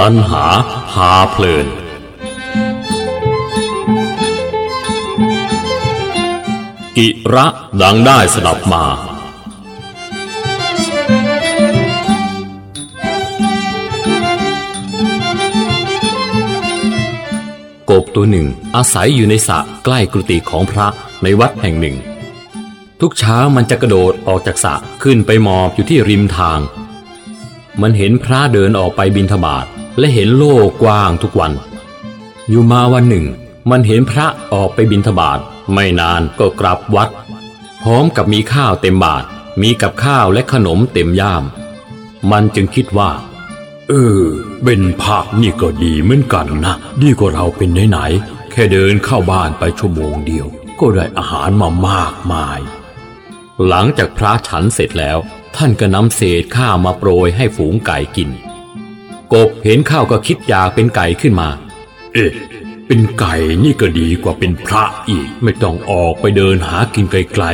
ตัณหาพาเพลิน กิระดังได้สดับมา กบตัวหนึ่งอาศัยอยู่ในสระใกล้กุฏิของพระในวัดแห่งหนึ่ง ทุกเช้ามันจะกระโดดออกจากสระขึ้นไปหมอบอยู่ที่ริมทาง มันเห็นพระเดินออกไปบิณฑบาต และเห็นโลกกว้างทุกวัน อยู่มาวันหนึ่ง มันเห็นพระออกไปบิณฑบาตไม่นานก็กลับวัด พร้อมกับมีข้าวเต็มบาท มีกับข้าวและขนมเต็มย่าม มันจึงคิดว่า เออ เป็นผักนี่ก็ดีเหมือนกันนะดีกว่าเราเป็นไหนๆแค่เดินเข้าบ้านไปชั่วโมงเดียว ก็ได้อาหารมามากมาย หลังจากพระฉันเสร็จแล้ว ท่านก็นำเศษข้าวมาโปรยให้ฝูงไก่กิน กบเห็นข้าวก็คิดอยากเป็นไก่ขึ้นมา เอ๊ะเป็นไก่นี่ก็ดีกว่าเป็นพระอีกไม่ต้องออกไปเดินหากินไกล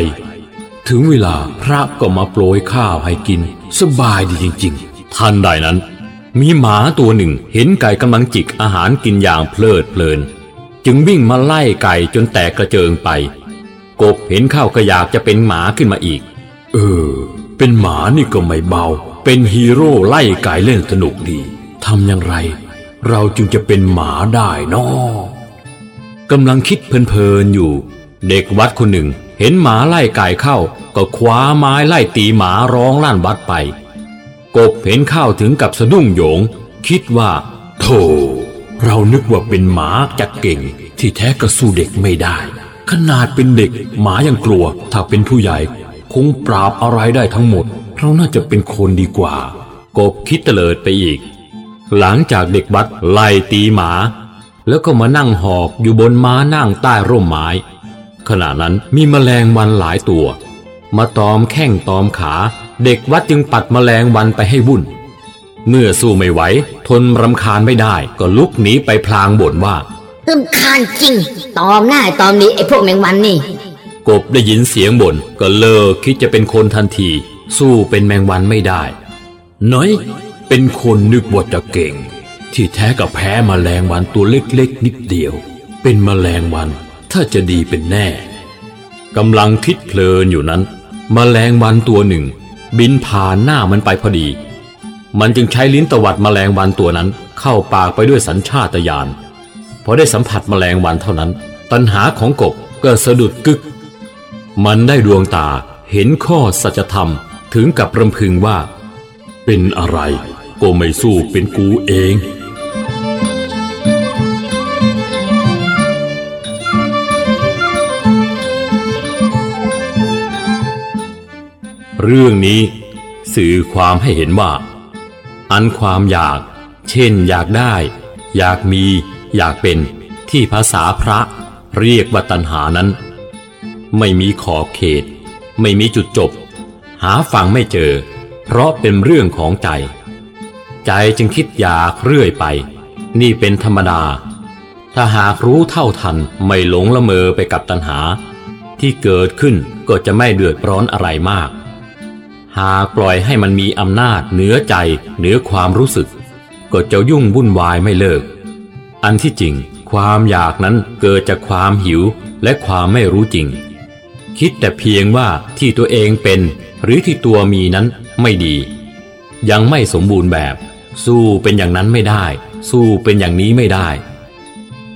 ๆ ถึงเวลาพระก็มาโปรยข้าวให้กิน สบายดีจริงๆทันใดนั้น มีหมาตัวหนึ่งเห็นไก่กำลังจิกอาหารกินอย่างเพลิดเพลิน จึงวิ่งมาไล่ไก่จนแตกกระเจิงไป กบเห็นข้าวก็อยากจะเป็นหมาขึ้นมาอีก เออ เป็นหมานี่ก็ไม่เบา เป็นฮีโร่ไล่ไก่เล่นสนุกดีำอย่างไร เราจึงจะเป็นหมาได้นอกำลังคิดเพลินๆอยู่ เด็กวัดคนหนึ่ง เห็นหมาไล่ไก่เข้า ก็คว้าไม้ไล่ตีหมาร้องลั่นวัดไป กบเห็นข้าวถึงกับสะดุ้งโยง คิดว่าโธ่เรานึกว่าเป็นหมาจะเก่ง ที่แท้ก็สู้เด็กไม่ได้ ขนาดเป็นเด็กหมายังกลัว ถ้าเป็นผู้ใหญ่ คงปราบอะไรได้ทั้งหมด เราน่าจะเป็นคนดีกว่า กบคิดเตลิดไปอีก หลังจากเด็กวัดไล่ตีหมา แล้วก็มานั่งหอบอยู่บนม้านั่งใต้ร่มไม้ ขณะนั้นมีแมลงวันหลายตัว มาตอมแข้งตอมขา เด็กวัดจึงปัดแมลงวันไปให้วุ่น เมื่อสู้ไม่ไหวทนรำคาญไม่ได้ก็ลุกหนีไปพลางบ่นว่ารำคาญจริง ตอมหน้าตอมนี้ไอ้พวกแมงวันนี่ กบได้ยินเสียงบ่นก็เลิกคิดจะเป็นคนทันที สู้เป็นแมงวันไม่ได้ น้อย เป็นคนนึกว่าจะเก่ง ที่แท้กับแพ้มแมลงวันตัวเล็กๆ นิดเดียว เป็นมแมลงวันถ้าจะดีเป็นแน่กำลังคิดเพลินอยู่นั้นมแมลงวันตัวหนึ่ง บินผ่านหน้ามันไปพอดี มันจึงใช้ลิ้นตวัดมแมลงวันตัวนั้นเข้าปากไปด้วยสัญชาตญาณพอได้สัมผัสมแมลงวันเท่านั้น ตัณหาของกบก็สะดุดกึก มันได้ดวงตาเห็นข้อสัจธรรมถึงกับรำพึงว่า เป็นอะไร ก็ไม่สู้เป็นกูเอง เรื่องนี้สื่อความให้เห็นว่า อันความอยาก เช่นอยากได้ อยากมี อยากเป็นที่ภาษาพระเรียกว่าตัณหานั้น ไม่มีขอบเขต ไม่มีจุดจบ หาฟังไม่เจอ เพราะเป็นเรื่องของใจ ใจจึงคิดอยากเรื่อยไป นี่เป็นธรรมดา ถ้าหากรู้เท่าทันไม่หลงละเมอไปกับตัณหา ที่เกิดขึ้นก็จะไม่เดือดร้อนอะไรมาก หากปล่อยให้มันมีอำนาจเหนือใจเหนือความรู้สึก ก็จะยุ่งวุ่นวายไม่เลิก อันที่จริง ความอยากนั้นเกิดจากความหิวและความไม่รู้จริง คิดแต่เพียงว่าที่ตัวเองเป็น หรือที่ตัวมีนั้นไม่ดี ยังไม่สมบูรณ์แบบ สู้เป็นอย่างนั้นไม่ได้ สู้เป็นอย่างนี้ไม่ได้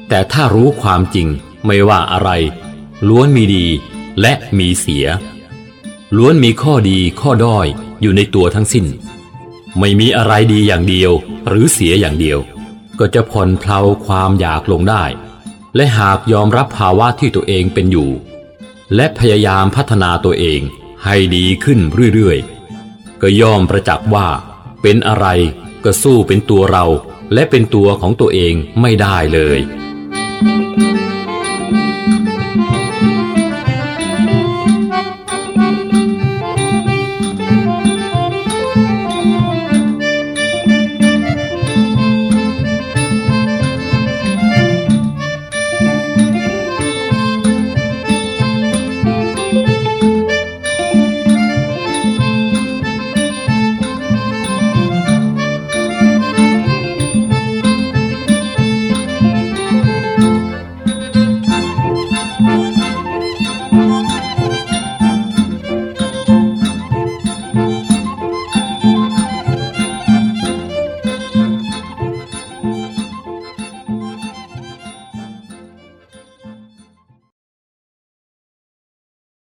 แต่ถ้ารู้ความจริงไม่ว่าอะไร ล้วนมีดีและมีเสีย ล้วนมีข้อดีข้อด้อยอยู่ในตัวทั้งสิ้น ไม่มีอะไรดีอย่างเดียวหรือเสียอย่างเดียว ก็จะผ่อนเพลาความอยากลงได้ และหากยอมรับภาวะที่ตัวเองเป็นอยู่ และพยายามพัฒนาตัวเองให้ดีขึ้นเรื่อยๆก็ย่อมประจักษ์ว่าเป็นอะไร ก็สู้เป็นตัวเราและเป็นตัวของตัวเองไม่ได้เลย Thank you.